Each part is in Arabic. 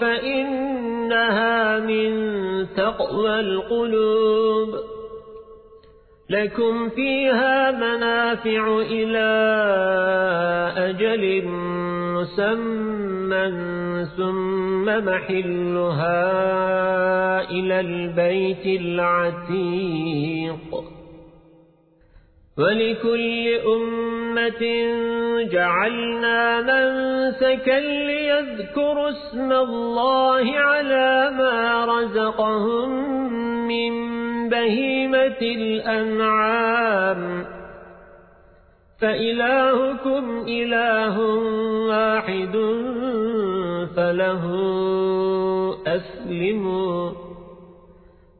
فإنها من تقوى القلوب. لكم فيها منافع إلى أجل مسمى ثم محلها إلى البيت العتيق. ولكل أمة جعلنا منسكا ليذكروا اسم الله على ما رزقهم من بهيمة الأنعام. فإلهكم إله واحد فله أسلموا.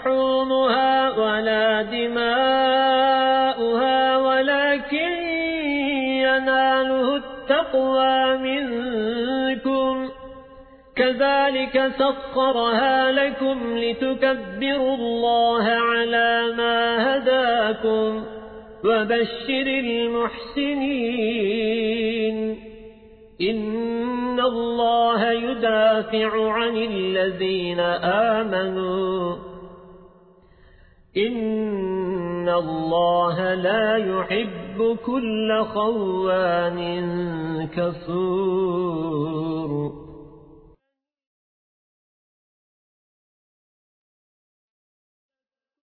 لحومها ولا دماؤها ولكن يناله التقوى منكم. كذلك سخرها لكم لتكبروا الله على ما هداكم وبشر المحسنين. إن الله يدافع عن الذين آمنوا. إن الله لا يحب كل خوان كفور